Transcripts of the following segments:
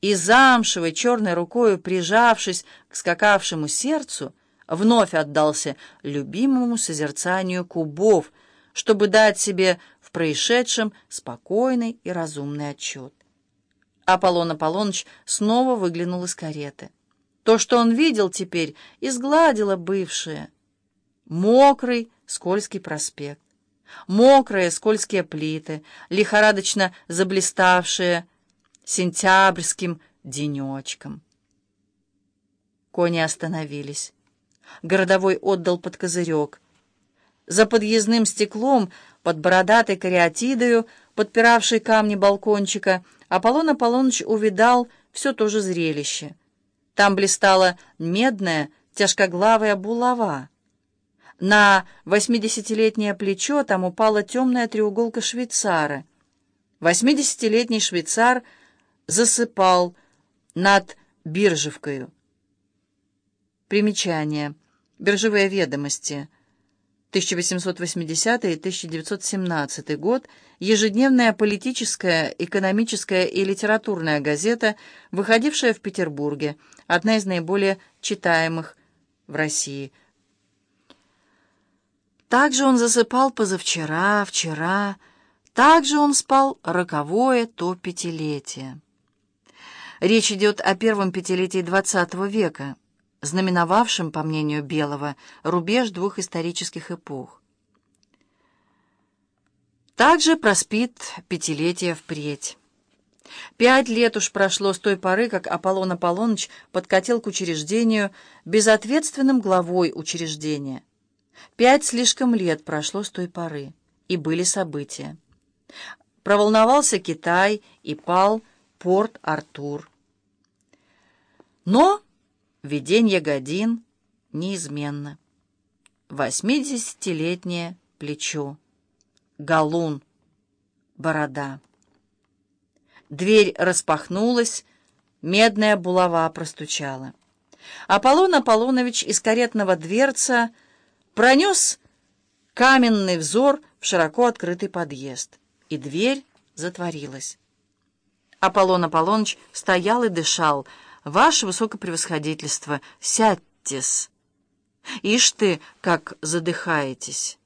и замшевой черной рукою прижавшись к скакавшему сердцу, вновь отдался любимому созерцанию кубов, чтобы дать себе в происшедшем спокойный и разумный отчет. Аполлон Аполлоныч снова выглянул из кареты. То, что он видел теперь, изгладило бывшее. Мокрый, скользкий проспект. Мокрые, скользкие плиты, лихорадочно заблиставшие сентябрьским денечком. Кони остановились. Городовой отдал под козырек. За подъездным стеклом, под бородатой кариатидою, подпиравшей камни балкончика, Аполлон Аполлоныч увидал все то же зрелище. Там блистала медная, тяжкоглавая булава. На восьмидесятилетнее плечо там упала темная треуголка швейцара. Восьмидесятилетний швейцар засыпал над биржевкою. Примечание. Биржевые ведомости. 1880 и 1917 год. Ежедневная политическая, экономическая и литературная газета, выходившая в Петербурге. Одна из наиболее читаемых в России. Также он засыпал позавчера, вчера. Также он спал роковое то пятилетие. Речь идет о первом пятилетии XX века знаменовавшим, по мнению Белого, рубеж двух исторических эпох. Также проспит пятилетие впредь. Пять лет уж прошло с той поры, как Аполлон Аполлоныч подкатил к учреждению безответственным главой учреждения. Пять слишком лет прошло с той поры, и были события. Проволновался Китай и пал Порт-Артур. Но Виденье годин неизменно. Восьмидесятилетнее плечо. Галун. Борода. Дверь распахнулась, медная булава простучала. Аполлон Аполлонович из каретного дверца пронес каменный взор в широко открытый подъезд, и дверь затворилась. Аполлон Аполлоныч стоял и дышал, «Ваше высокопревосходительство, сядьтесь! Ишь ты, как задыхаетесь!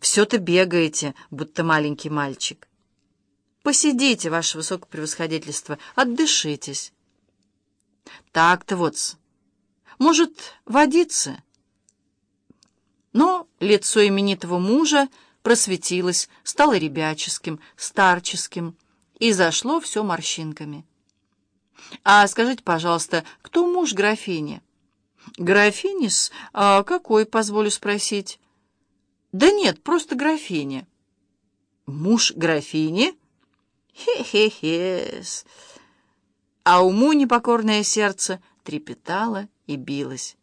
Все-то бегаете, будто маленький мальчик. Посидите, ваше высокопревосходительство, отдышитесь. Так-то вот, может, водиться?» Но лицо именитого мужа просветилось, стало ребяческим, старческим, и зашло все морщинками. «А скажите, пожалуйста, кто муж графини?» «Графинис? А какой, позволю спросить?» «Да нет, просто графиня». «Муж графини?» «Хе-хе-хес». А уму непокорное сердце трепетало и билось.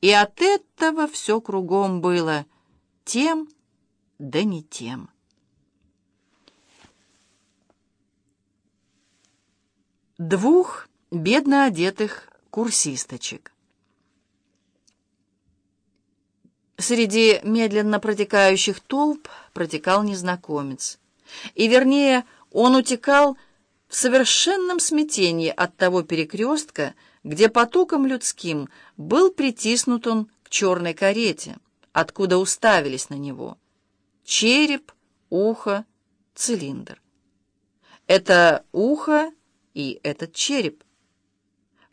И от этого все кругом было тем, да не тем. Двух бедно одетых курсисточек. Среди медленно протекающих толп протекал незнакомец. И, вернее, он утекал в совершенном смятении от того перекрестка, где потоком людским был притиснут он к черной карете, откуда уставились на него. Череп, ухо, цилиндр. Это ухо и этот череп.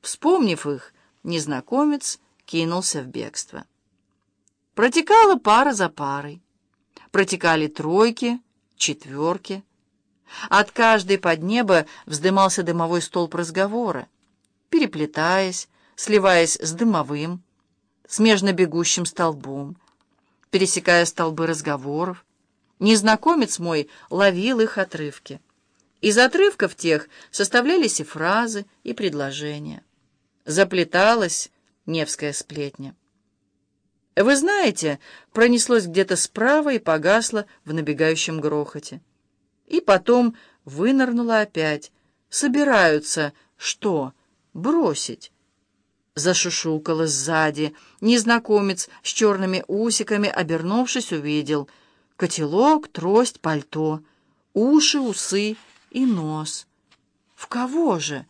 Вспомнив их, незнакомец кинулся в бегство. Протекала пара за парой. Протекали тройки, четверки. От каждой под небо вздымался дымовой столб разговора, переплетаясь, сливаясь с дымовым, смежно бегущим столбом, пересекая столбы разговоров. Незнакомец мой ловил их отрывки. Из отрывков тех составлялись и фразы, и предложения. Заплеталась Невская сплетня. Вы знаете, пронеслось где-то справа и погасло в набегающем грохоте. И потом вынырнуло опять. Собираются, что, бросить? Зашушукало сзади. Незнакомец с черными усиками, обернувшись, увидел. Котелок, трость, пальто, уши, усы — и нос. «В кого же?»